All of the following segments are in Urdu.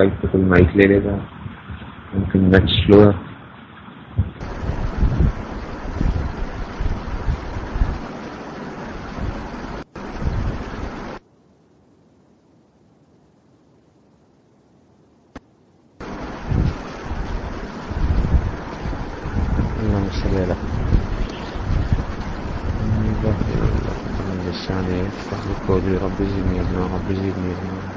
اسکائپ پہ کوئی مائک لے لے گا۔ ممکن نیٹ سلو ہے اللهم صل على من لساني يفقه قولي رب زدني علما رب زدني علما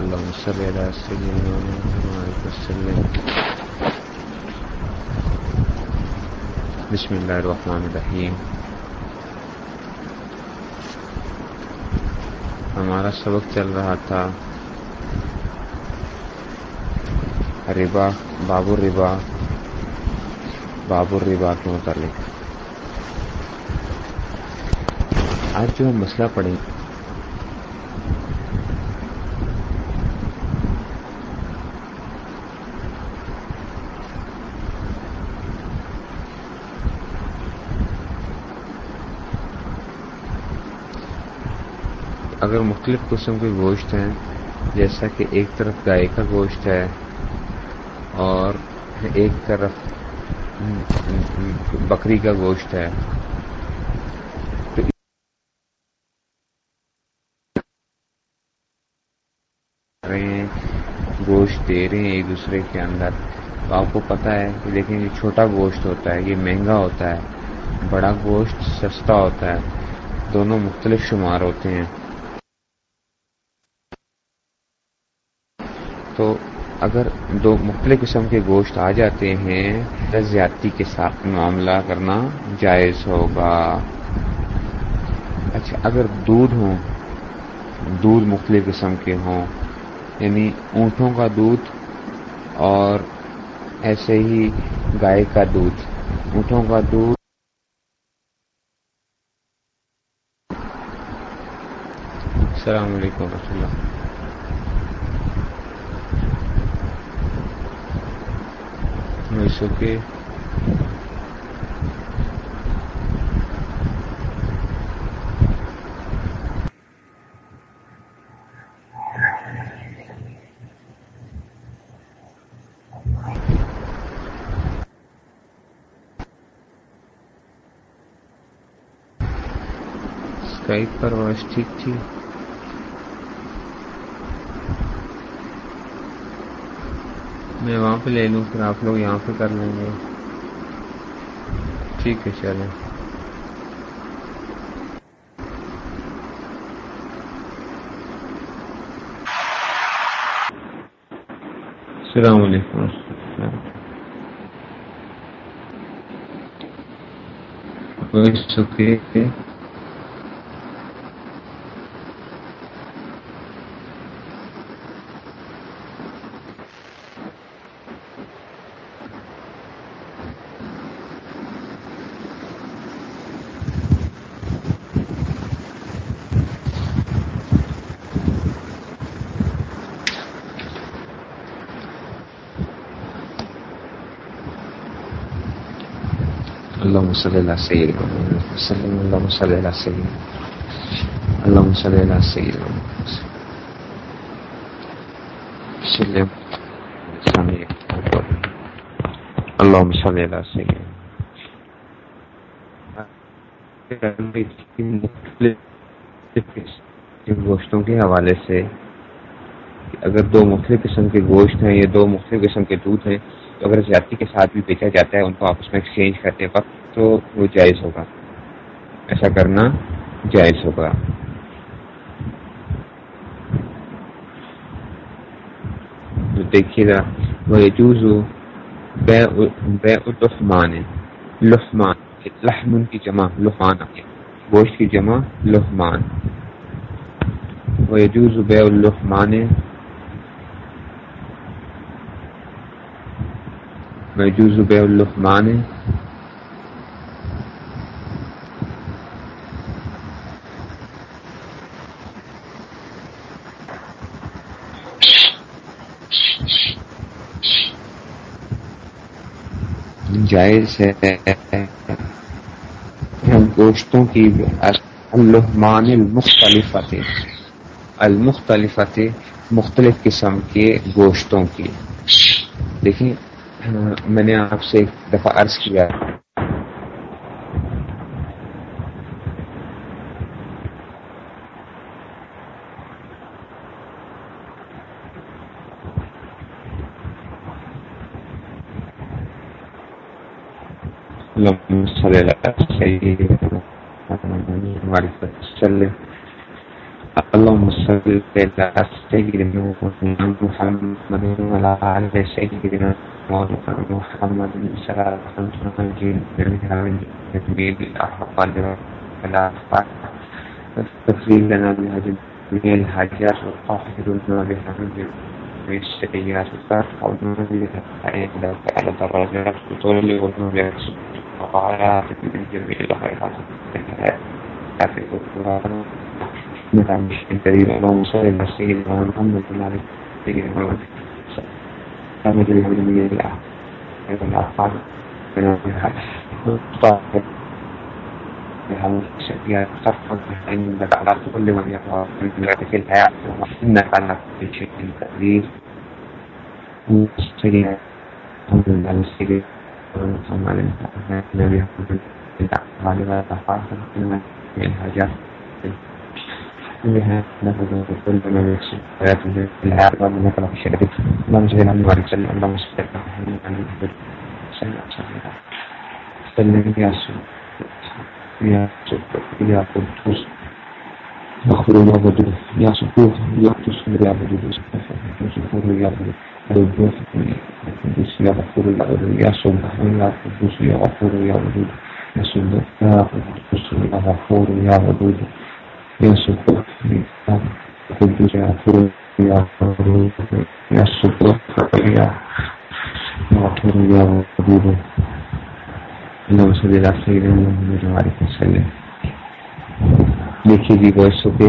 اللهم صل على سيدنا محمد وسلم بسم الله الرحمن الرحیم۔ ہمارا سبق چل رہا تھا ربا باب الربا باب الربا کے متعلق۔ آج جو ہم مسئلہ پڑھیں اگر مختلف قسم کے گوشت ہیں، جیسا کہ ایک طرف گائے کا گوشت ہے اور ایک طرف بکری کا گوشت ہے۔ تو گوشت دے رہے ہیں ایک دوسرے کے اندر۔ تو آپ کو پتا ہے کہ دیکھیں، یہ چھوٹا گوشت ہوتا ہے، یہ مہنگا ہوتا ہے، بڑا گوشت سستا ہوتا ہے۔ دونوں مختلف شمار ہوتے ہیں۔ تو اگر دو مختلف قسم کے گوشت آ جاتے ہیں زیادتی کے ساتھ معاملہ کرنا جائز ہوگا۔ اچھا اگر دودھ ہوں، دودھ مختلف قسم کے ہوں یعنی اونٹوں کا دودھ اور ایسے ہی گائے کا دودھ۔ اونٹوں کا دودھ۔ السلام علیکم ورحمۃ اللہ۔ It's okay. اسکائپ پر آواز ٹھیک تھی میں وہاں پہ لے لوں، پھر آپ لوگ یہاں پہ کر لیں گے۔ ٹھیک ہے، چلیں۔ السلام علیکم اوکے اللهم صل على سيدنا محمد. وسلم اللهم صل على سيدنا اللهم صل على سيدنا وسلم اللهم صل على سيدنا گوشتوں کے حوالے سے اگر دو مختلف قسم کے گوشت ہیں یا دو مختلف قسم کے دودھ ہیں، تو اگر زیادتی کے ساتھ بھی بیچا جاتا ہے، ان کو آپس میں ایکسچینج کرتے وقت تو وہ جائز ہوگا۔ ایسا کرنا جائز ہوگا۔ دیکھیے گا، وہ جوز بے لحمان لحمان لحمن کی جمع لحمان گوشت کی جمع لحمان وہ یجوز بے الحمان محجوز بے الرحمان ہے جائز ہے۔ گوشتوں کی الحمان المختلف المختلف مختلف قسم کے گوشتوں کی۔ دیکھیں، میں نے آپ سے ایک دفعہ عرض کیا۔ وسلم اللهم صل على سيدنا محمد وعلى آل سيدنا محمد صلى الله عليه وسلم تغفر لنا بهذه الحاجات وطهرنا بها من السيئات وترفعنا بها على درجات وتبلغنا بها وعلى جميع الخيرات نعم الكريم اللهم صل على سيدنا محمد وعلى آل محمد محمد العالمين الأعفال من الطاهر بها عندك على كل من يقرأ من في الحياة إنك على كل شيء قدير سيدنا محمد وعلى سيدنا محمد النبي محمد وعلى آله من الحاجات بها نفذ كل من يكسب ويأتي بالحياة ومن يكره الشرك اللهم صل على محمد وسلم اللهم صل على محمد وعلى سلم يا سيدي يا سيدي يا قدوس مغفور يا بدر يا صفوف يا قدوس يا بدر يا صفوف يا بدر يا غفور يا بدر يا سبحان يا قدوس يا غفور يا بدر يا سبحان يا قدوس يا غفور يا بدر يا سبحان يا قدوس يا غفور يا بدر يا سبحان يا غفور يا بدر اللهم صل على سيدنا محمد وعلى اله وسلم دیکھیے جی وائس اوکے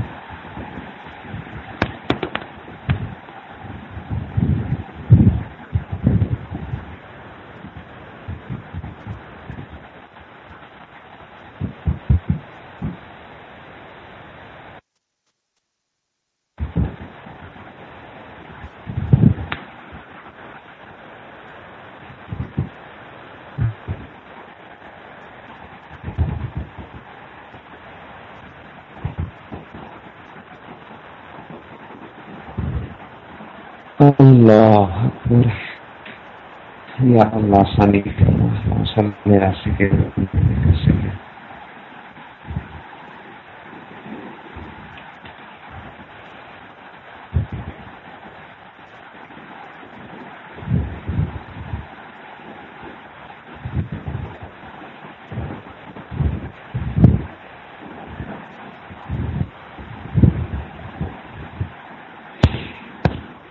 اللہ یا اللہ ثانی کرنا میرا سکے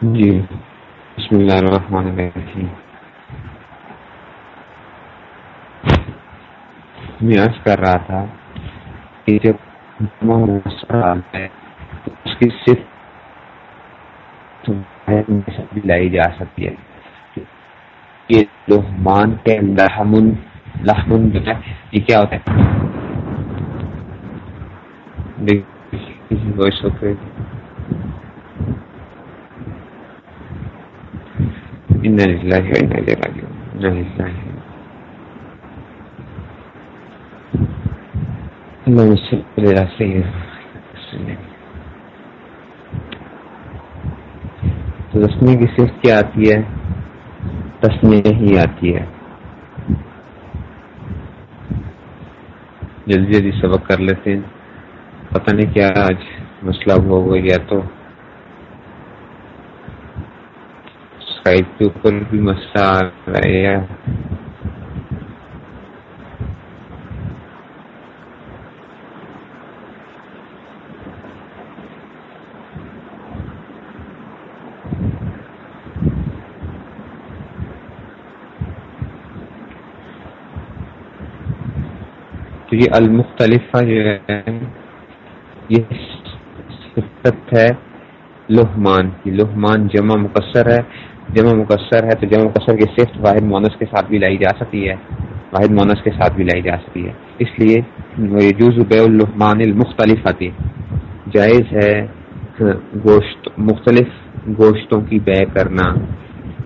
جی بسم اللہ الرحمن الرحیم میں عرض کر رہا تھا کہ جب اس کی صرف لائی جا سکتی ہے۔ یہ لحمان کے لحمن لحمن یہ کیا ہوتا ہے؟ وائس اوکے إنا لله وإنا إليه راجعون۔ جی، جی إنا لله اللهم صل على سيدنا تو رسمی کی صرف کیا آتی ہے تسمیہ ہی آتی ہے جلدی جلدی سبق کر لیتے ہیں پتہ نہیں کیا آج مسئلہ ہو گیا تو اسکائپ کے اوپر بھی مسئلہ آ رہا ہے تو یہ المختلف جو ہے یہ صفت ہے لہمان کی۔ لہمان جمع مقصر ہے۔ جمع مقصر ہے تو جمع مقصر کی صفت واحد مونس کے ساتھ بھی لائی جا سکتی ہے۔ واحد مونس کے ساتھ بھی لائی جا سکتی ہے۔ اس لیے جوز بے الحمان المختلف آتی جائز ہے گوشت، مختلف گوشتوں کی بے کرنا۔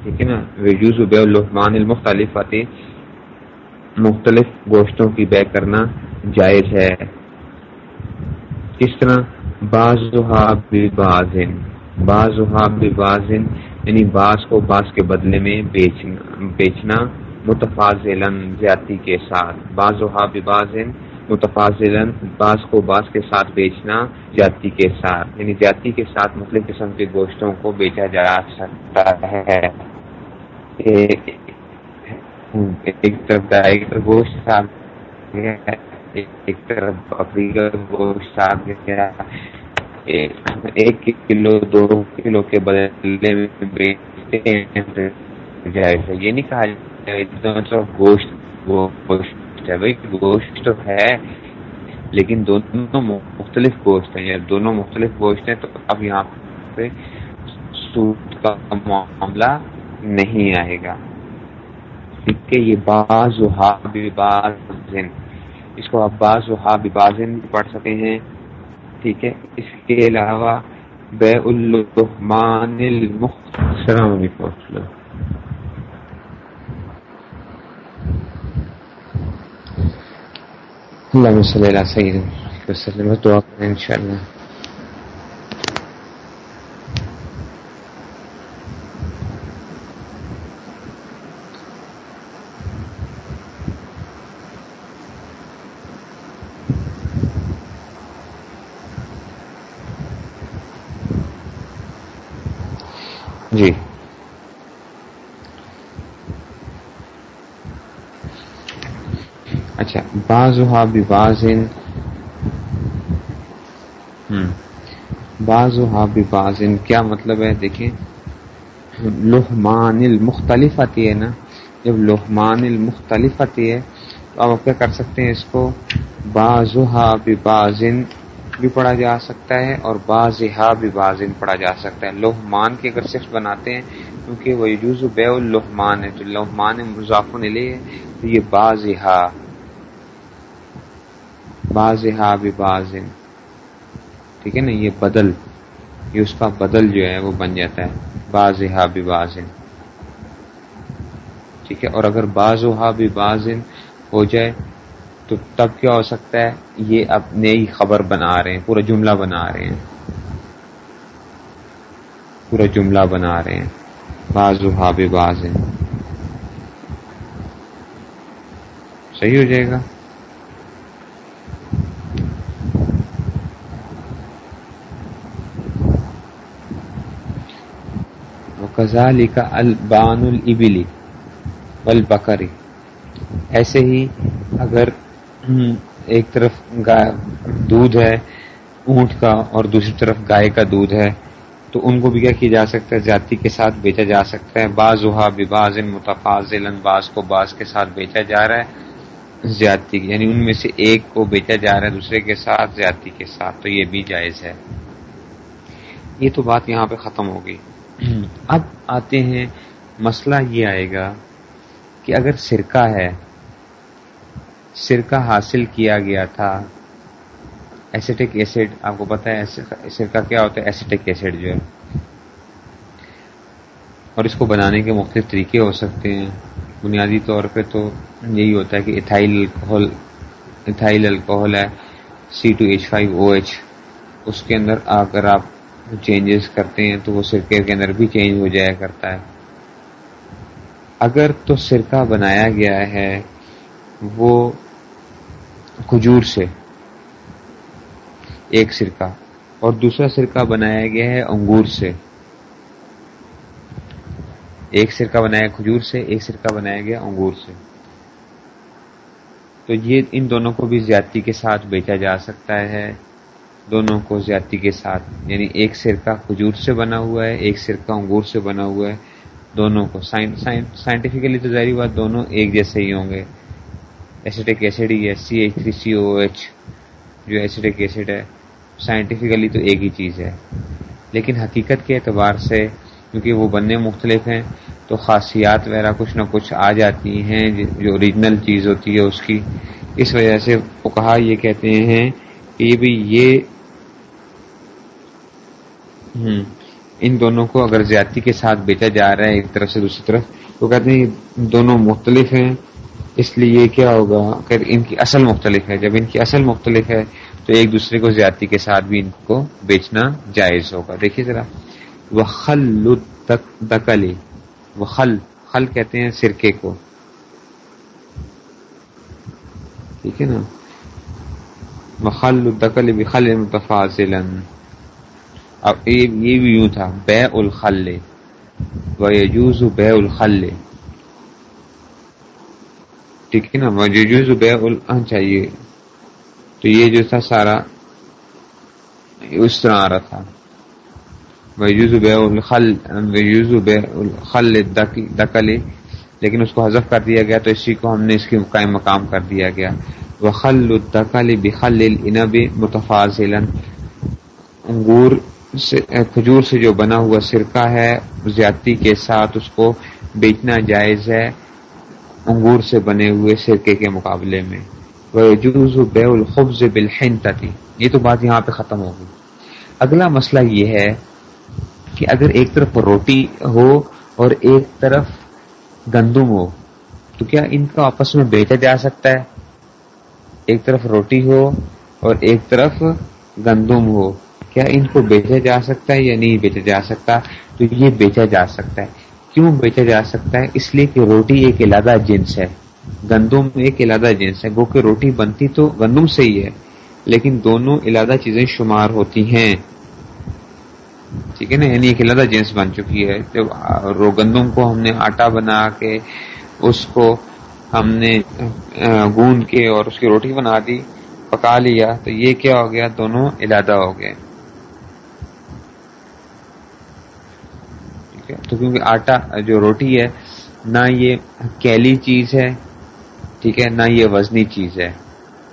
ٹھیک ہے نا؟ وجوز بے الحمان المختلف آتی مختلف گوشتوں کی بے کرنا جائز ہے۔ کس طرح بعض بازن بعض بازن یعنی بعض کو بعض کے بدلے میں بیچنا بیچنا زیادتی کے ساتھ۔ بعض بازن متفاضل بعض کو بعض کے ساتھ بیچنا جاتی کے ساتھ۔ یعنی جاتی کے ساتھ مختلف قسم کے گوشتوں کو بیچا جا سکتا ہے۔ ایک طرف گائے کا گوشت ایک طرف بکری کا گوشت گیا ایک کلو، دو کلو کے بدلے میں بیچتے ہیں۔ یہ نہیں کہا جائے گوشت گوشت ہے۔ بھائی، گوشت تو ہے، لیکن دونوں مختلف گوشت ہیں۔ یا دونوں مختلف گوشت ہیں تو اب یہاں پہ سوٹ کا معاملہ نہیں آئے گا۔ کہ یہ باز و بازن اس کو آپ باز و بازن پڑھ سکتے ہیں۔ ٹھیک ہے؟ اس کے علاوہ بے الرحمان السلام علیکم اللہ صلی اللہ سعید وسلم دعا کریں انشاءاللہ جی اچھا بعض بازن بعض بازن کیا مطلب ہے؟ دیکھیں. لہمان المختلف آتی ہے نا؟ جب لہمان المختلف آتی ہے تو آپ کیا کر سکتے ہیں اس کو؟ بعض بازن بھی پڑھا جا سکتا ہے اور بھی بازن پڑھا جا سکتا ہے۔ لوہمان کے اگر صرف بناتے ہیں کیونکہ وہ یوز بے الحمان ہے جو لوہمان مضاف لے تو یہ بعض بعض بھی ٹھیک ہے نا؟ یہ بدل، یہ اس کا بدل جو ہے وہ بن جاتا ہے۔ بعض بھی بازن ٹھیک ہے؟ اور اگر بعض بھی بازن ہو جائے تو تب کیا ہو سکتا ہے؟ یہ اب نئی خبر بنا رہے ہیں، پورا جملہ بنا رہے ہیں۔ پورا جملہ بنا رہے ہیں۔ بازو ہاب باز ہیں صحیح ہو جائے گا۔ کزالی کا البان البلی البکری ایسے ہی اگر ایک طرف دودھ ہے، اونٹ کا اور دوسری طرف گائے کا دودھ ہے، تو ان کو بھی کیا کیا جا سکتا ہے؟ زیادتی کے ساتھ بیچا جا سکتا ہے۔ بعض وہا بباز متفاظ باز کو باز کے ساتھ بیچا جا رہا ہے زیادتی یعنی ان میں سے ایک کو بیچا جا رہا ہے، دوسرے کے ساتھ زیادتی کے ساتھ، تو یہ بھی جائز ہے۔ یہ تو بات یہاں پہ ختم ہوگی اب آتے ہیں، مسئلہ یہ آئے گا کہ اگر سرکہ ہے، سرکہ حاصل کیا گیا تھا، ایسیٹک ایسڈ، آپ کو پتا ہے، سرکہ کیا ہوتا ہے؟ ایسیٹک ایسڈ جو ہے۔ اور اس کو بنانے کے مختلف طریقے ہو سکتے ہیں۔ بنیادی طور پہ تو یہی ہوتا ہے کہ ایتھائل الکوہل ایتھائل الکوہل ہے C two H five O H اس کے اندر آ کر آپ چینجز کرتے ہیں تو وہ سرکے کے اندر بھی چینج ہو جایا کرتا ہے۔ اگر تو سرکہ بنایا گیا ہے وہ کھجور سے، ایک سرکہ، اور دوسرا سرکہ بنایا گیا ہے انگور سے۔ ایک سرکہ بنایا کھجور سے، ایک سرکہ بنایا گیا انگور سے۔ تو یہ ان دونوں کو بھی زیادتی کے ساتھ بیچا جا سکتا ہے۔ دونوں کو زیادتی کے ساتھ یعنی ایک سرکہ کھجور سے بنا ہوا ہے، ایک سرکہ انگور سے بنا ہوا ہے، دونوں کو سائنٹیفکلی تو ظاہری بات دونوں ایک جیسے ہی ہوں گے۔ ایسیڈک ایسڈ ہی ہے C H three C O H جو ایسیڈک ایسڈ ہے سائنٹیفکلی تو ایک ہی چیز ہے۔ لیکن حقیقت کے اعتبار سے کیونکہ وہ بننے مختلف ہیں، تو خاصیات وغیرہ کچھ نہ کچھ آ جاتی ہیں، جو اوریجنل چیز ہوتی ہے اس کی۔ اس وجہ سے وہ کہا یہ کہتے ہیں کہ یہ بھی یہ ان دونوں کو اگر زیادتی کے ساتھ بیچا جا رہا ہے ایک طرف سے دوسری طرف تو کہتے ہیں دونوں مختلف ہیں، اس لیے کیا ہوگا، اگر ان کی اصل مختلف ہے، جب ان کی اصل مختلف ہے، تو ایک دوسرے کو زیادتی کے ساتھ بھی ان کو بیچنا جائز ہوگا۔ دیکھیے ذرا۔ وہ خل دکلی وہ خل کہتے ہیں سرکے کو۔ ٹھیک ہے نا؟ وہ خل بخل متفاضل اب یہ بھی یوں تھا، بے الخل و یجوز بے الخل۔ ٹھیک ہے نا؟ وجوز بے ال اچھا چاہیے تو یہ جو تھا سارا اس طرح آ رہا تھا۔ بے الخل بے الخل دکلی۔ لیکن اس کو حذف کر دیا گیا، تو اسی کو ہم نے اس کی قائم مقام کر دیا گیا۔ وہ خل الدکلی بخل النب متفاضل انگور کھجور سے جو بنا ہوا سرکہ ہے، زیادتی کے ساتھ اس کو بیچنا جائز ہے انگور سے بنے ہوئے سرکے کے مقابلے میں۔ بے الخبز بالحنطتی یہ تو بات یہاں پہ ختم ہوگی اگلا مسئلہ یہ ہے کہ اگر ایک طرف روٹی ہو اور ایک طرف گندم ہو، تو کیا ان کو آپس میں بیچا جا سکتا ہے؟ ایک طرف روٹی ہو اور ایک طرف گندم ہو۔ کیا ان کو بیچا جا سکتا ہے یا نہیں بیچا جا سکتا؟ تو یہ بیچا جا سکتا ہے۔ کیوں بیچا جا سکتا ہے؟ اس لیے کہ روٹی ایک علادہ جنس ہے۔ گندم ایک علادہ جنس ہے۔ گو کہ روٹی بنتی تو گندم سے ہی ہے، لیکن دونوں علادہ چیزیں شمار ہوتی ہیں۔ ٹھیک ہے نا؟ یعنی ایک علادہ جنس بن چکی ہے۔ جب گندم کو ہم نے آٹا بنا کے، اس کو ہم نے گوند کے اور اس کی روٹی بنا دی، پکا لیا، تو یہ کیا ہو گیا؟ دونوں علادہ ہو گئے۔ تو کیونکہ آٹا جو روٹی ہے، نہ یہ کیلی چیز ہے، ٹھیک ہے، نہ یہ وزنی چیز ہے۔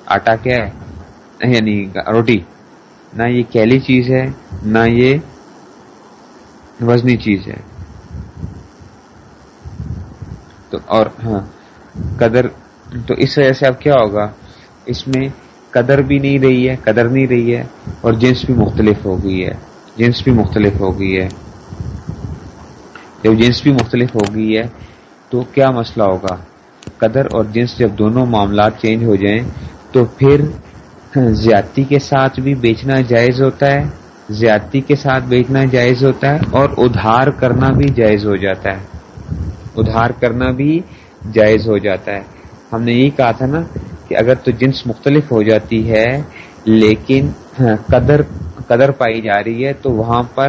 آٹا کیا ہے؟ یعنی روٹی۔ نہ یہ کیلی چیز ہے، نہ یہ وزنی چیز ہے۔ تو اور ہاں قدر۔ تو اس وجہ سے اب کیا ہوگا؟ اس میں قدر بھی نہیں رہی ہے، قدر نہیں رہی ہے، اور جنس بھی مختلف ہو گئی ہے۔ جنس بھی مختلف ہو گئی ہے۔ جب جنس بھی مختلف ہو گئی ہے، تو کیا مسئلہ ہوگا؟ قدر اور جنس جب دونوں معاملات چینج ہو جائیں، تو پھر زیادتی کے ساتھ بھی بیچنا جائز ہوتا ہے، زیادتی کے ساتھ بیچنا جائز ہوتا ہے، اور ادھار کرنا بھی جائز ہو جاتا ہے۔ ادھار کرنا بھی جائز ہو جاتا ہے۔ ہم نے یہی کہا تھا نا کہ اگر تو جنس مختلف ہو جاتی ہے، لیکن قدر قدر پائی جا رہی ہے، تو وہاں پر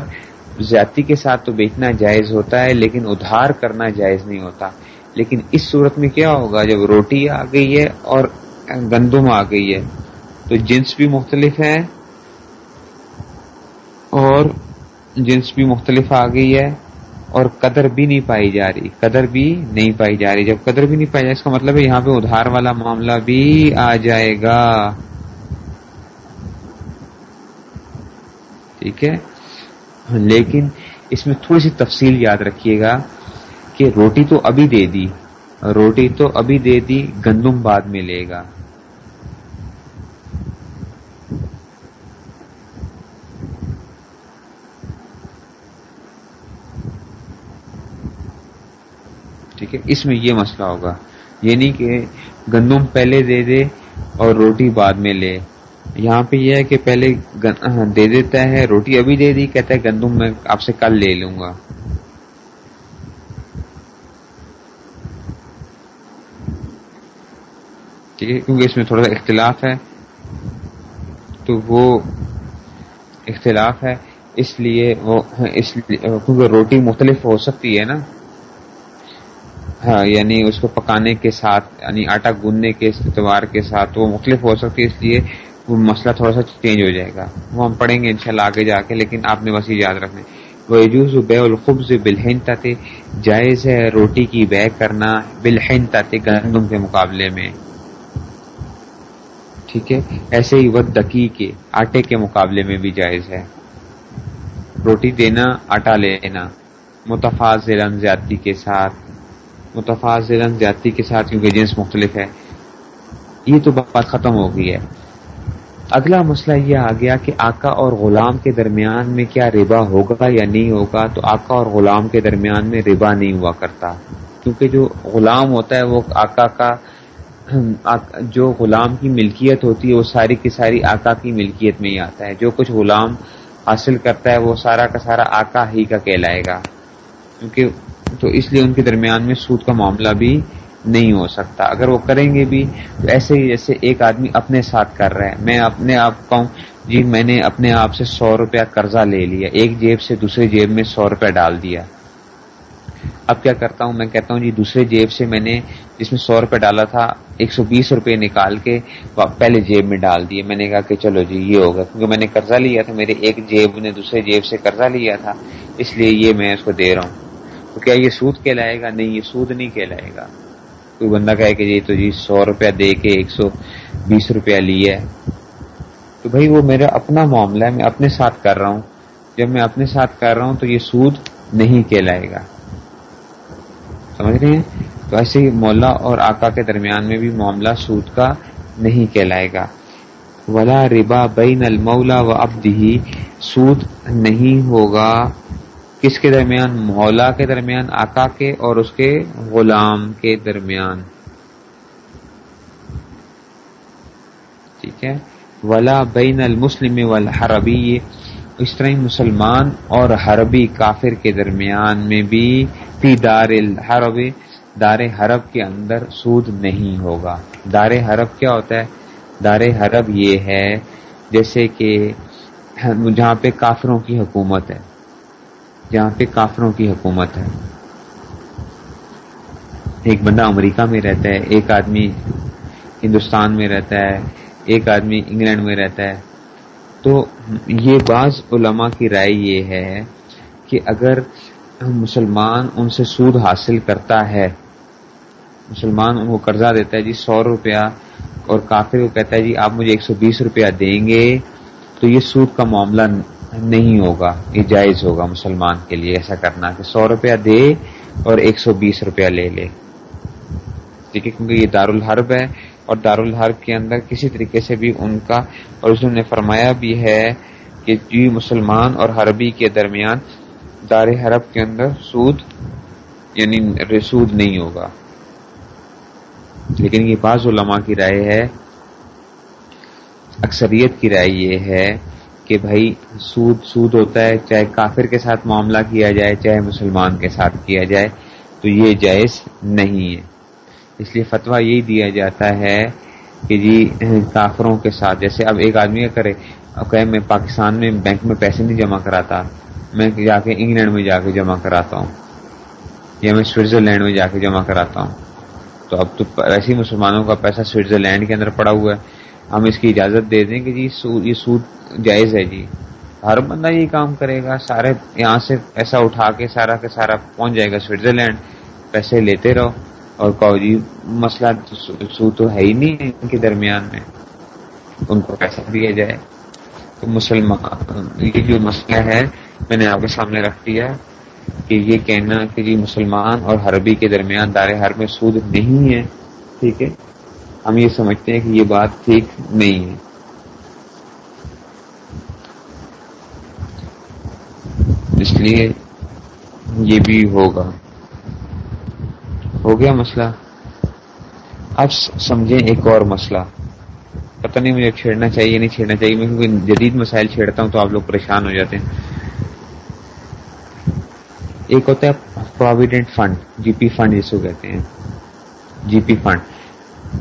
زیادتی کے ساتھ تو بیچنا جائز ہوتا ہے، لیکن ادھار کرنا جائز نہیں ہوتا۔ لیکن اس صورت میں کیا ہوگا، جب روٹی آ گئی ہے اور گندم آ گئی ہے، تو جنس بھی مختلف ہے اور جنس بھی مختلف آ گئی ہے اور قدر بھی نہیں پائی جا رہی۔ قدر بھی نہیں پائی جا رہی۔ جب قدر بھی نہیں پائی جائے، اس کا مطلب ہے یہاں پہ ادھار والا معاملہ بھی آ جائے گا۔ ٹھیک ہے؟ لیکن اس میں تھوڑی سی تفصیل یاد رکھیے گا کہ روٹی تو ابھی دے دی، روٹی تو ابھی دے دی، گندم بعد میں لے گا۔ ٹھیک ہے، اس میں یہ مسئلہ ہوگا یعنی کہ گندم پہلے دے دے اور روٹی بعد میں لے۔ یہاں پہ یہ ہے کہ پہلے دے دیتا ہے، روٹی ابھی دے دی، کہتا ہے گندم میں آپ سے کل لے لوں گا۔ ٹھیک ہے، کیونکہ اس میں تھوڑا سا اختلاف ہے۔ تو وہ اختلاف ہے، اس لیے وہ ہاں، اس لیے کیونکہ روٹی مختلف ہو سکتی ہے نا۔ ہاں یعنی اس کو پکانے کے ساتھ یعنی آٹا گوننے کے اعتبار کے ساتھ وہ مختلف ہو سکتی ہے، اس لیے وہ مسئلہ تھوڑا سا چینج ہو جائے گا۔ وہ ہم پڑھیں گے انشاءاللہ آگے جا کے، لیکن آپ نے بس یہ یاد رکھنا وجوز بے الخبز بلحن تاتے جائز ہے روٹی کی بے کرنا بلحن تاتے گندم کے مقابلے میں۔ ٹھیک ہے؟ ایسے ہی وہ دکی کے، آٹے کے مقابلے میں بھی جائز ہے۔ روٹی دینا، آٹا لینا۔ متفاظ زیادتی کے ساتھ۔ متفاظ زیادتی کے ساتھ کیونکہ جنس مختلف ہے۔ یہ تو بات ختم ہو گئی ہے۔ اگلا مسئلہ یہ آ گیا کہ آقا اور غلام کے درمیان میں کیا ربا ہوگا یا نہیں ہوگا؟ تو آقا اور غلام کے درمیان میں ربا نہیں ہوا کرتا۔ کیونکہ جو غلام ہوتا ہے وہ آقا کا، جو غلام کی ملکیت ہوتی ہے، وہ ساری کی ساری آقا کی ملکیت میں ہی آتا ہے۔ جو کچھ غلام حاصل کرتا ہے، وہ سارا کا سارا آقا ہی کا کہلائے گا۔ کیونکہ تو اس لیے ان کے درمیان میں سود کا معاملہ بھی نہیں ہو سکتا۔ اگر وہ کریں گے بھی، تو ایسے ہی جیسے ایک آدمی اپنے ساتھ کر رہا ہے۔ میں اپنے آپ کہوں جی میں نے اپنے آپ سے سو روپیہ قرضہ لے لیا۔ ایک جیب سے دوسرے جیب میں سو روپیہ ڈال دیا۔ اب کیا کرتا ہوں؟ میں کہتا ہوں جی دوسرے جیب سے میں نے جس میں سو روپے ڈالا تھا، ایک سو بیس روپے نکال کے پہلے جیب میں ڈال دیے۔ میں نے کہا کہ چلو جی یہ ہوگا۔ کیونکہ میں نے قرضہ لیا تھا، میرے ایک جیب نے دوسرے جیب سے قرضہ لیا تھا، اس لیے یہ میں اس کو دے رہا ہوں۔ تو کیا یہ سود کہلائے گا؟ نہیں، یہ سود نہیں کہلائے گا۔ کوئی بندہ کہے کہ جی تو جی سو روپیہ دے کے ایک سو بیس روپیہ لیا ہے۔ تو بھائی وہ میرا اپنا معاملہ ہے، میں اپنے ساتھ کر رہا ہوں۔ جب میں اپنے ساتھ کر رہا ہوں تو یہ سود نہیں کہلائے گا۔ سمجھ رہے ہیں؟ تو ایسے ہی مولا اور آقا کے درمیان میں بھی معاملہ سود کا نہیں کہلائے گا۔ ولا ربا بین المولا و ابدی سود نہیں ہوگا۔ کس کے درمیان؟ مولا کے درمیان، آقا کے اور اس کے غلام کے درمیان۔ ٹھیک ہے؟ ولا بین المسلم والحربی اس طرح مسلمان اور حربی کافر کے درمیان میں بھی فی دار الحرب، دار حرب کے اندر سود نہیں ہوگا۔ دار حرب کیا ہوتا ہے؟ دار حرب یہ ہے، جیسے کہ جہاں پہ کافروں کی حکومت ہے۔ جہاں پہ کافروں کی حکومت ہے۔ ایک بندہ امریکہ میں رہتا ہے، ایک آدمی ہندوستان میں رہتا ہے، ایک آدمی انگلینڈ میں رہتا ہے۔ تو یہ بعض علماء کی رائے یہ ہے کہ اگر مسلمان ان سے سود حاصل کرتا ہے، مسلمان ان کو قرضہ دیتا ہے جی سو روپیہ، اور کافر کو کہتا ہے جی آپ مجھے ایک سو بیس روپیہ دیں گے، تو یہ سود کا معاملہ نہیں ہوگا، یہ جائز ہوگا مسلمان کے لیے ایسا کرنا کہ سو روپیہ دے اور ایک سو بیس روپیہ لے لے۔ ٹھیک ہے، کیونکہ یہ دار الحرب ہے اور دار الحرب کے اندر کسی طریقے سے بھی ان کا، اور اس نے فرمایا بھی ہے کہ جی مسلمان اور حربی کے درمیان دار حرب کے اندر سود یعنی رسود نہیں ہوگا۔ لیکن یہ بعض علماء کی رائے ہے، اکثریت کی رائے یہ ہے کہ بھائی سود سود ہوتا ہے، چاہے کافر کے ساتھ معاملہ کیا جائے، چاہے مسلمان کے ساتھ کیا جائے، تو یہ جائز نہیں ہے۔ اس لیے فتویٰ یہی دیا جاتا ہے کہ جی کافروں کے ساتھ، جیسے اب ایک آدمی کرے کہ میں پاکستان میں بینک میں پیسے نہیں جمع کراتا، میں جا کے انگلینڈ میں جا کے جمع کراتا ہوں، یا میں سوئٹزرلینڈ میں جا کے جمع کراتا ہوں، تو اب تو ایسے مسلمانوں کا پیسہ سوئٹزرلینڈ کے اندر پڑا ہوا ہے۔ ہم اس کی اجازت دے دیں کہ جی یہ سود جائز ہے جی۔ ہر بندہ یہ کام کرے گا، سارے یہاں سے پیسہ اٹھا کے سارا کے سارا پہنچ جائے گا سوئٹزرلینڈ۔ پیسے لیتے رہو۔ اور کہو جی مسئلہ سو تو ہے ہی نہیں ان کے درمیان میں۔ ان کو پیسہ دیا جائے۔ تو مسلمان، یہ جو مسئلہ ہے، میں نے آپ کے سامنے رکھ دیا کہ یہ کہنا کہ جی مسلمان اور حربی کے درمیان دار حرب میں سود نہیں ہے، ٹھیک ہے؟ ہم یہ سمجھتے ہیں کہ یہ بات ٹھیک نہیں ہے۔ اس لیے یہ بھی ہوگا۔ ہو گیا مسئلہ۔ اب سمجھیں ایک اور مسئلہ۔ پتہ نہیں مجھے چھیڑنا چاہیے نہیں چھیڑنا چاہیے، میں کیونکہ جدید مسائل چھیڑتا ہوں تو آپ لوگ پریشان ہو جاتے ہیں۔ ایک ہوتا ہے provident fund G P fund جس کو کہتے ہیں۔ جی پی فنڈ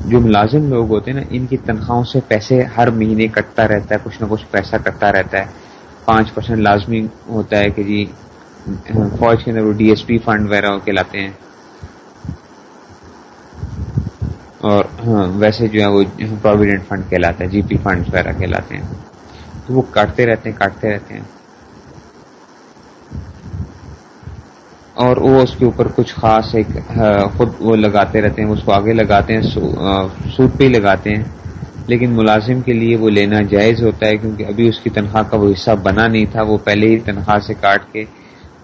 جو ملازم لوگ ہوتے ہیں نا، ان کی تنخواہوں سے پیسے ہر مہینے کٹتا رہتا ہے، کچھ نہ کچھ پیسہ کٹتا رہتا ہے۔ پانچ پرسینٹ لازمی ہوتا ہے کہ جی فوج کے اندر وہ ڈی ایس پی فنڈ وغیرہ کہلاتے ہیں۔ اور ہاں، ویسے جو ہے وہ پروویڈنٹ فنڈ کہلاتا ہے جی پی فنڈ وغیرہ کہلاتے ہیں۔ تو وہ کاٹتے رہتے ہیں، کاٹتے رہتے ہیں۔ اور وہ اس کے اوپر کچھ خاص ایک خود وہ لگاتے رہتے ہیں اس کو آگے لگاتے ہیں سوٹ پہ ہی لگاتے ہیں۔ لیکن ملازم کے لیے وہ لینا جائز ہوتا ہے کیونکہ ابھی اس کی تنخواہ کا وہ حصہ بنا نہیں تھا، وہ پہلے ہی تنخواہ سے کاٹ کے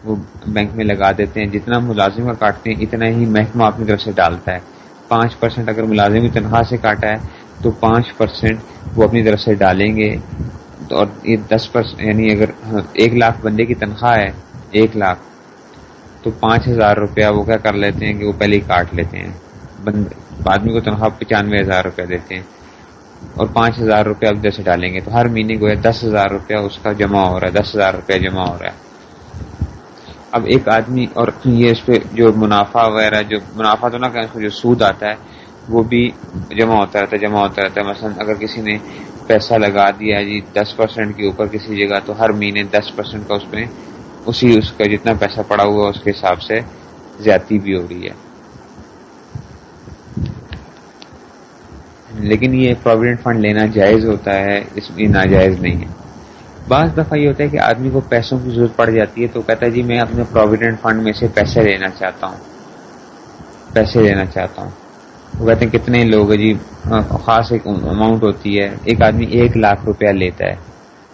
وہ بینک میں لگا دیتے ہیں۔ جتنا ملازم کا کاٹتے ہیں، اتنا ہی محکمہ اپنی طرف سے ڈالتا ہے۔ پانچ پرسینٹ اگر ملازم کی تنخواہ سے کاٹا ہے، تو پانچ پرسینٹ وہ اپنی طرف سے ڈالیں گے۔ اور یہ دس پرسینٹ یعنی اگر ایک لاکھ بندے کی تنخواہ ہے، ایک لاکھ۔ تو پانچ ہزار روپیہ وہ کیا کر لیتے ہیں کہ وہ پہلے ہی کاٹ لیتے ہیں۔ آدمی کو تنخواہ پچانوے ہزار روپیہ دیتے ہیں۔ اور پانچ ہزار روپیہ اب جیسے ڈالیں گے تو ہر مہینے کو دس ہزار روپیہ اس کا جمع ہو رہا ہے، دس ہزار روپیہ جمع ہو رہا ہے۔ اب ایک آدمی اور یہ اس پہ جو منافع وغیرہ، جو منافع تو نہ کہ جو سود آتا ہے، وہ بھی جمع ہوتا رہتا ہے، جمع ہوتا رہتا ہے۔ مثلا اگر کسی نے پیسہ لگا دیا جی دس پرسینٹ کے اوپر کسی جگہ، تو ہر مہینے دس پرسینٹ کا اس میں اسی اس کا جتنا پیسہ پڑا ہوا اس کے حساب سے زیادتی بھی ہو رہی ہے۔ لیکن یہ پروویڈنٹ فنڈ لینا جائز ہوتا ہے، اس میں ناجائز نہیں ہے۔ بعض دفعہ یہ ہوتا ہے کہ آدمی کو پیسوں کی ضرورت پڑ جاتی ہے تو کہتا ہے جی میں اپنے پروویڈنٹ فنڈ میں سے پیسے لینا چاہتا ہوں۔ پیسے لینا چاہتا ہوں۔ وہ کہتے ہیں، کتنے لوگ جی خاص ایک اماؤنٹ ہوتی ہے۔ ایک آدمی ایک لاکھ روپیہ لیتا ہے۔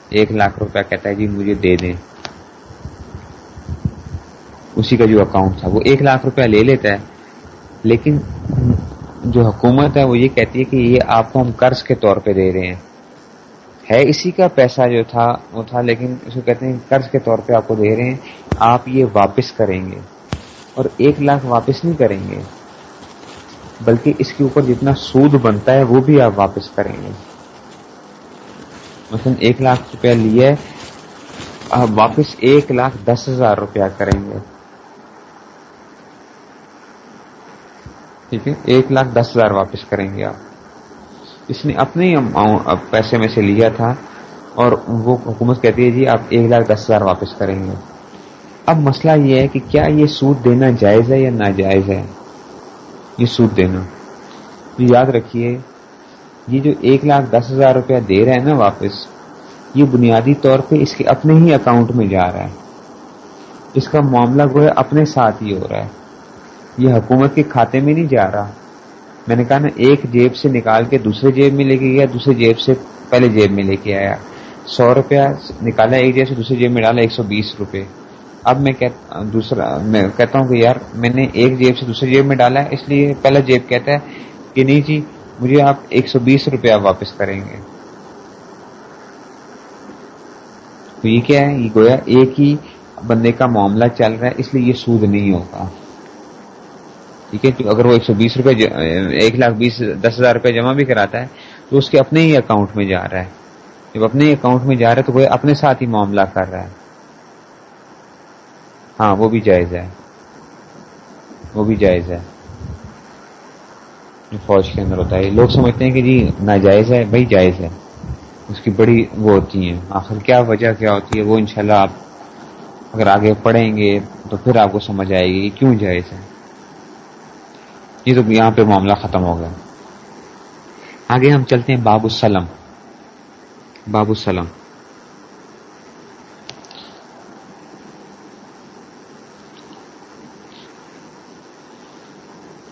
ایک لاکھ روپیہ کہتا ہے جی مجھے دے دیں۔ اسی کا جو اکاؤنٹ تھا، وہ ایک لاکھ روپیہ لے لیتا ہے۔ لیکن جو حکومت ہے، وہ یہ کہتی ہے کہ یہ آپ کو ہم قرض کے طور پہ دے رہے ہیں۔ ہے اسی کا پیسہ جو تھا، وہ تھا، لیکن اس کو کہتے ہیں قرض کے طور پہ آپ کو دے رہے ہیں۔ آپ یہ واپس کریں گے۔ اور ایک لاکھ واپس نہیں کریں گے۔ بلکہ اس کے اوپر جتنا سود بنتا ہے، وہ بھی آپ واپس کریں گے۔ مثلا ایک لاکھ روپیہ لیا آپ واپس ایک لاکھ دس ہزار روپیہ کریں گے۔ ٹھیک ہے ایک لاکھ دس ہزار واپس کریں گے آپ۔ اس نے اپنے پیسے میں سے لیا تھا اور وہ حکومت کہتی ہے جی آپ ایک لاکھ دس ہزار واپس کریں گے۔ اب مسئلہ یہ ہے کہ کیا یہ سود دینا جائز ہے یا ناجائز ہے؟ یہ سود دینا۔ یاد رکھیے، یہ جو ایک لاکھ دس ہزار روپیہ دے رہے ہیں نا واپس، یہ بنیادی طور پہ اس کے اپنے ہی اکاؤنٹ میں جا رہا ہے۔ اس کا معاملہ گویا اپنے ساتھ ہی ہو رہا ہے۔ یہ حکومت کے کھاتے میں نہیں جا رہا۔ میں نے کہا نا، ایک جیب سے نکال کے دوسرے جیب میں لے کے گیا، دوسرے جیب سے پہلے جیب میں لے کے آیا۔ سو روپیہ نکالا ایک جیب سے دوسری جیب میں ڈالا ایک سو بیس روپے۔ اب میں دوسرا، میں کہتا ہوں کہ یار، میں نے ایک جیب سے دوسری جیب میں ڈالا ہے، اس لیے پہلا جیب کہتا ہے کہ نہیں جی مجھے آپ ایک سو بیس روپیہ واپس کریں گے۔ تو یہ کیا ہے؟ یہ گویا ایک ہی بندے کا معاملہ چل رہا ہے، اس لیے یہ سود نہیں ہوگا ٹھیک ہے؟ تو اگر وہ ایک سو بیس روپے ایک لاکھ بیس دس ہزار روپے جمع بھی کراتا ہے، تو اس کے اپنے ہی اکاؤنٹ میں جا رہا ہے۔ جب اپنے ہی اکاؤنٹ میں جا رہا ہے تو وہ اپنے ساتھ ہی معاملہ کر رہا ہے۔ ہاں وہ بھی جائز ہے۔ وہ بھی جائز ہے۔ فوج کے اندر ہوتا ہے لوگ سمجھتے ہیں کہ جی ناجائز ہے، بھائی جائز ہے۔ اس کی بڑی وہ ہوتی ہیں۔ آخر کیا وجہ، کیا ہوتی ہے؟ وہ انشاءاللہ آپ اگر آگے پڑھیں گے تو پھر آپ کو سمجھ آئے گی کیوں جائز ہے۔ یہ تو یہاں پہ معاملہ ختم ہو گیا۔ آگے ہم چلتے ہیں باب السلم۔ باب السلم۔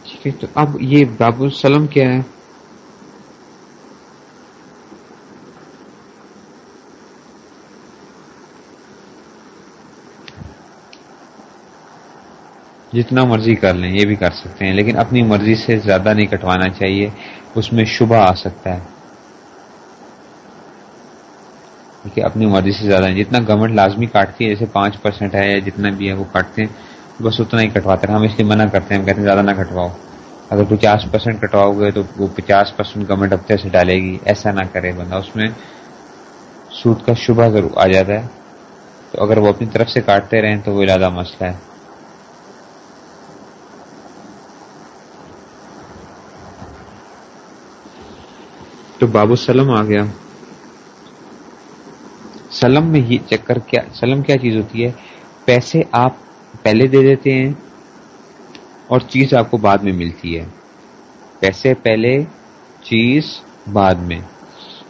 ٹھیک ہے، تو اب یہ باب السلم کیا ہے؟ جتنا مرضی کر لیں، یہ بھی کر سکتے ہیں، لیکن اپنی مرضی سے زیادہ نہیں کٹوانا چاہیے، اس میں شبہ آ سکتا ہے۔ اپنی مرضی سے زیادہ جتنا گورنمنٹ لازمی کاٹتی ہے، جیسے پانچ پرسینٹ ہے یا جتنا بھی ہے، وہ کاٹتے ہیں۔ بس اتنا ہی کٹواتے ہیں ہم اس لیے منع کرتے ہیں، ہم کہتے ہیں زیادہ نہ کٹواؤ۔ اگر پچاس پرسینٹ کٹواؤ گے تو وہ پچاس پرسینٹ گورنمنٹ ہفتے سے ڈالے گی، ایسا نہ کرے بندہ۔ اس میں سود کا شبہ ضرور آ جاتا ہے۔ تو اگر وہ اپنی طرف سے کاٹتے رہیں، تو وہ زیادہ مسئلہ ہے۔ تو باب السلم آ گیا۔ سلم میں یہ چکر کیا، سلم کیا چیز ہوتی ہے؟ پیسے آپ پہلے دے دیتے ہیں اور چیز آپ کو بعد میں ملتی ہے۔ پیسے پہلے، چیز بعد میں۔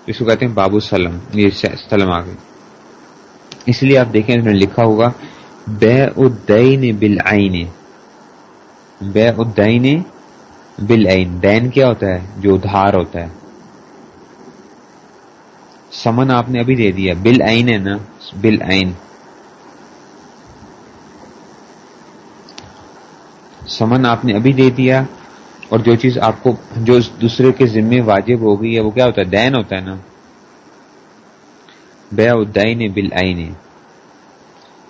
اس کو کہتے ہیں بابو سلم، یہ سلم آ گئی۔ اس لیے آپ دیکھیں انہوں نے لکھا ہوگا بے ادین بل آئین بے ادین بل دین کیا ہوتا ہے؟ جو ادھار ہوتا ہے۔ سمن آپ نے ابھی دے دیا۔ بل آئین ہے نا؟ بل آئین سمن آپ نے ابھی دے دیا اور جو چیز آپ کو جو دوسرے کے ذمے واجب ہو گئی ہے، وہ کیا ہوتا ہے؟ دین ہوتا ہے نا۔ بے ادائن بل آئین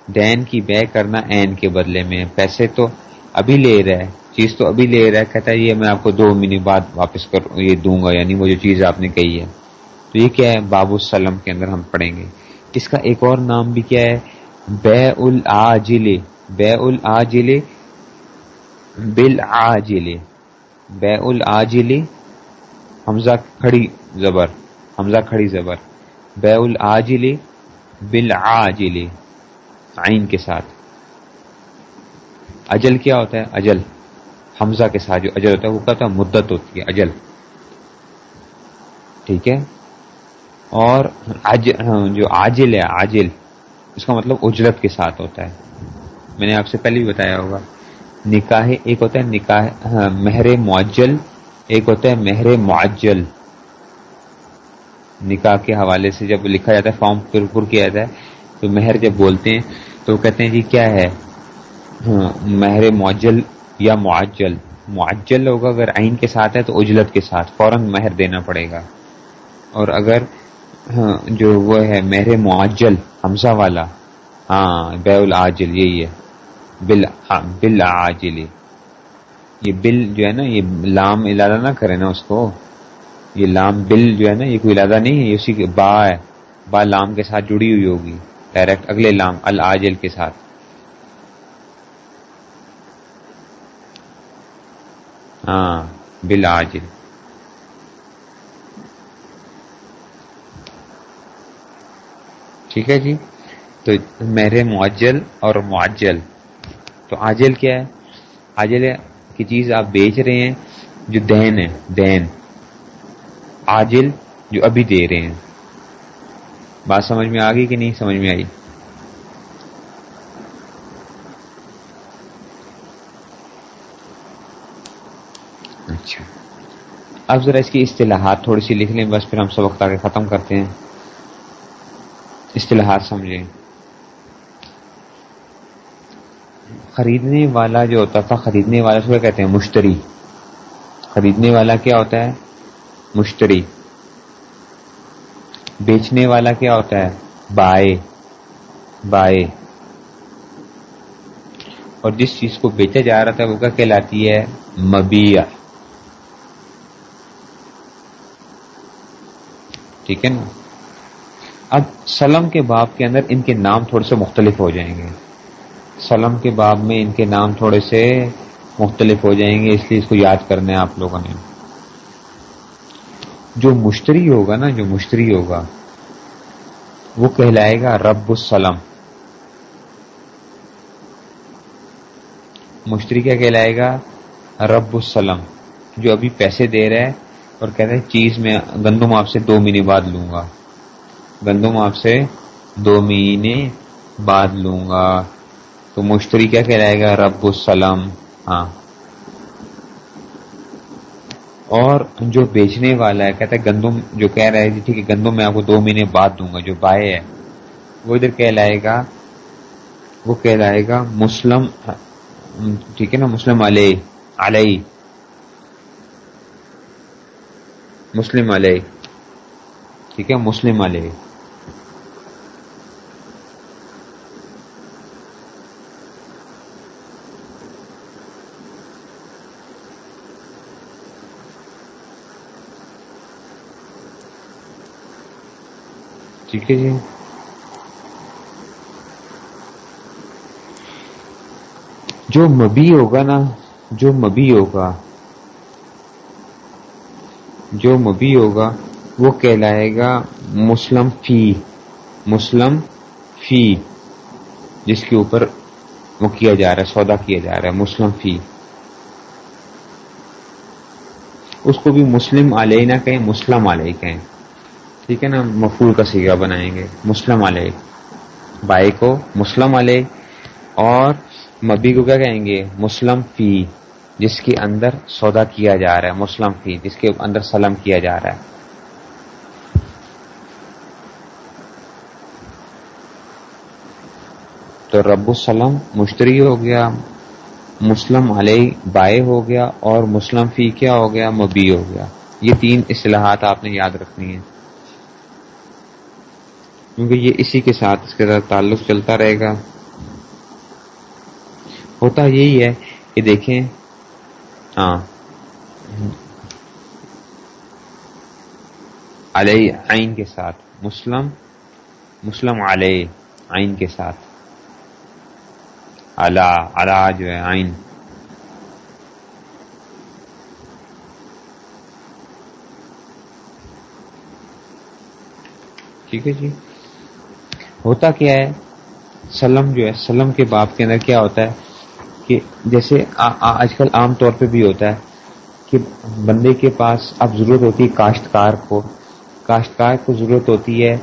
دین کی بے کرنا این کے بدلے میں پیسے تو ابھی لے رہا ہے۔ چیز تو ابھی لے رہا ہے، کہتا ہے یہ میں آپ کو دو مہینے بعد واپس کر یہ دوں گا یعنی وہ جو چیز آپ نے کہی ہے۔ تو یہ کیا ہے؟ باب السلم کے اندر ہم پڑھیں گے۔ اس کا ایک اور نام بھی کیا ہے؟ بے العاجل بے العاجل بالعاجل بے العاجل حمزہ کھڑی زبر۔ حمزہ کھڑی زبر۔ بے العاجل بالعاجل عین کے ساتھ۔ اجل کیا ہوتا ہے؟ اجل۔ حمزہ کے ساتھ جو اجل ہوتا ہے، وہ کہتا ہے؟ مدت ہوتی ہے، اجل۔ ٹھیک ہے؟ اور جو عاجل ہے عاجل اس کا مطلب اجرت کے ساتھ ہوتا ہے۔ میں نے آپ سے پہلے بھی بتایا ہوگا۔ نکاح ایک ہوتا ہے نکاح مہر معجل ایک ہوتا ہے مہر معجل۔ نکاح کے حوالے سے جب لکھا جاتا ہے فارم پر پر کیا جاتا ہے تو مہر جب بولتے ہیں تو کہتے ہیں جی کیا ہے؟ ہاں، مہر معجل یا معجل۔ معجل ہوگا اگر آئین کے ساتھ ہے تو اجلت کے ساتھ فوراً مہر دینا پڑے گا۔ اور اگر ہاں، جو وہ ہے، مہر معجل، حمزہ والا۔ ہاں بے العاجل، یہی ہے۔ بل ہاں، بل آجلی یہ بل جو ہے نا، یہ لام ارادہ نہ کرے نا اس کو۔ یہ لام بل جو ہے نا، یہ کوئی ارادہ نہیں ہے، یہ اسی کے با ہے۔ با لام کے ساتھ جڑی ہوئی ہوگی۔ ڈائریکٹ اگلے لام، العاجل کے ساتھ۔ ہاں بل آجل ٹھیک ہے جی؟ تو میرے معجل اور معجل. تو آجل کیا ہے؟ آجل کی چیز آپ بیچ رہے ہیں جو دین ہے دین آجل جو ابھی دے رہے ہیں. بات سمجھ میں آ گئی کہ نہیں سمجھ میں آئی؟ اچھا. اب ذرا اس کی اصطلاحات تھوڑی سی لکھ لیں، بس پھر ہم سب وقت آگے ختم کرتے ہیں. اصطلاحات سمجھیں خریدنے والا جو ہوتا تھا، خریدنے والا اس کو کہتے ہیں؟ مشتری۔ خریدنے والا کیا ہوتا ہے؟ مشتری۔ بیچنے والا کیا ہوتا ہے؟ بائے۔ بائے۔ اور جس چیز کو بیچا جا رہا تھا، وہ کیا کہلاتی ہے؟ مبیا ٹھیک ہے نا؟ اب سلم کے باب کے اندر ان کے نام تھوڑے سے مختلف ہو جائیں گے۔ سلم کے باب میں ان کے نام تھوڑے سے مختلف ہو جائیں گے، اس لیے اس کو یاد کرنا ہے آپ لوگوں نے۔ جو مشتری ہوگا نا، جو مشتری ہوگا، وہ کہلائے گا رب السلم۔ مشتری کیا کہلائے گا؟ رب السلم، جو ابھی پیسے دے رہا ہے اور کہتے ہیں چیز میں گندم آپ سے دو مہینے بعد لوں گا۔ گندم آپ سے دو مہینے بعد لوں گا، تو مشتری کیا کہلائے گا؟ رب السلام. ہاں. اور جو بیچنے والا ہے، کہتا ہے گندم جو کہہ رہا ہے جی ٹھیک ہے، گندم میں آپ کو دو مہینے بعد دوں گا، جو بائے ہے، وہ ادھر کہلائے گا، وہ کہلائے گا مسلم، ٹھیک ہے نا، مسلم علیہ علیہ مسلم علیہ ٹھیک ہے، مسلم علیہ ٹھیک ہے جی۔ جو مبی ہوگا نا، جو مبی ہوگا، جو مبی ہوگا، وہ کہلائے گا مسلم فی مسلم فی، جس کے اوپر وہ کیا جا رہا ہے، سودا کیا جا رہا ہے، مسلم فی۔ اس کو بھی مسلم علیہ نہ کہیں، مسلم علیہ کہیں ٹھیک ہے نا مفول کا سیگا بنائیں گے۔ مسلم علیہ۔ بائی کو مسلم علیہ۔ اور مبی کو کیا کہیں گے؟ مسلم فی، جس کے اندر سودا کیا جا رہا ہے۔ مسلم فی، جس کے اندر سلم کیا جا رہا ہے۔ تو رب السلم مشتری ہو گیا، مسلم علیہ بائے ہو گیا، اور مسلم فی کیا ہو گیا؟ مبی ہو گیا۔ یہ تین اصلاحات آپ نے یاد رکھنی ہے کیونکہ یہ اسی کے ساتھ اس کے ساتھ تعلق چلتا رہے گا۔ ہوتا یہی ہے کہ دیکھیں ہاں۔ علیہ آئین کے ساتھ، مسلم مسلم علیہ آئین کے ساتھ۔ اللہ جو ہے آئین ٹھیک ہے جی؟ ہوتا کیا ہے؟ سلم جو ہے، سلم کے باپ کے اندر کیا ہوتا ہے؟ کہ جیسے آج کل عام طور پہ بھی ہوتا ہے کہ بندے کے پاس اب ضرورت ہوتی ہے کاشتکار کو۔ کاشتکار کو ضرورت ہوتی ہے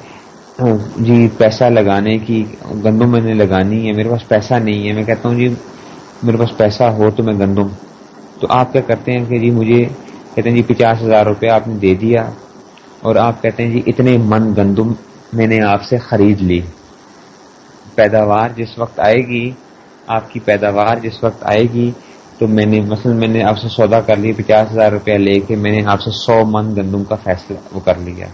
ہاں، جی پیسہ لگانے کی، گندم میں نے لگانی ہے، میرے پاس پیسہ نہیں ہے۔ میں کہتا ہوں جی میرے پاس پیسہ ہو تو میں گندم۔ تو آپ کیا کرتے ہیں کہ جی مجھے کہتے ہیں جی پچاس ہزار روپے آپ نے دے دیا اور آپ کہتے ہیں جی اتنے من گندم میں نے آپ سے خرید لی۔ پیداوار جس وقت آئے گی، آپ کی پیداوار جس وقت آئے گی، تو میں نے مثلا میں نے آپ سے سودا کر لی، پچاس ہزار روپیہ لے کے میں نے آپ سے سو من گندم کا فیصلہ وہ کر لیا۔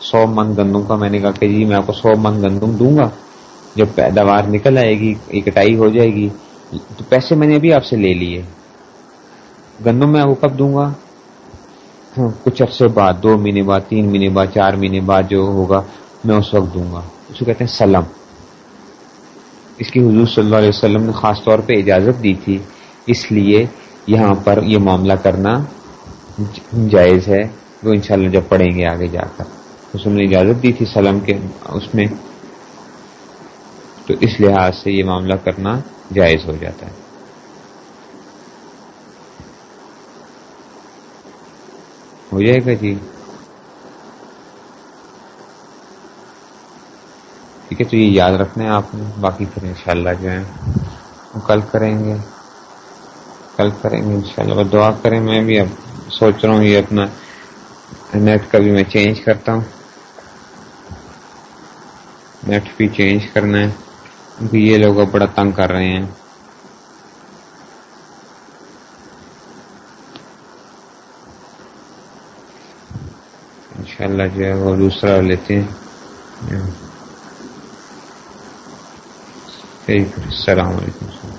سو من گندم کا میں نے کہا کہ جی میں آپ کو سو من گندم دوں گا۔ جب پیداوار نکل آئے گی کٹائی ہو جائے گی، تو پیسے میں نے ابھی آپ سے لے لیے۔ گندم میں آپ کو کب دوں گا؟ کچھ عرصے بعد، دو مہینے بعد، تین مہینے بعد، چار مہینے بعد جو ہوگا، میں اس وقت دوں گا۔ اس کو کہتے ہیں سلم۔ اس کی حضور صلی اللہ علیہ وسلم نے خاص طور پہ اجازت دی تھی۔ اس لیے یہاں پر یہ معاملہ کرنا جائز ہے۔ وہ انشاءاللہ جب پڑھیں گے آگے جا کر۔ اس نے اجازت دی تھی سلم کے اس میں۔ تو اس لحاظ سے یہ معاملہ کرنا جائز ہو جاتا ہے۔ ہو جائے گا جی ٹھیک ہے تو یہ یاد رکھنا ہے آپ نے باقی پھر انشاءاللہ جو ہے کل کریں گے کل کریں گے انشاءاللہ شاء دعا کریں میں بھی اب سوچ رہا ہوں یہ اپنا نیٹ کا بھی میں چینج کرتا ہوں نیٹ بھی چینج کرنا ہے کیونکہ یہ لوگ اب بڑا تنگ کر رہے ہیں انشاءاللہ جو ہے وہ دوسرا لیتے ہیں۔ السلام علیکم۔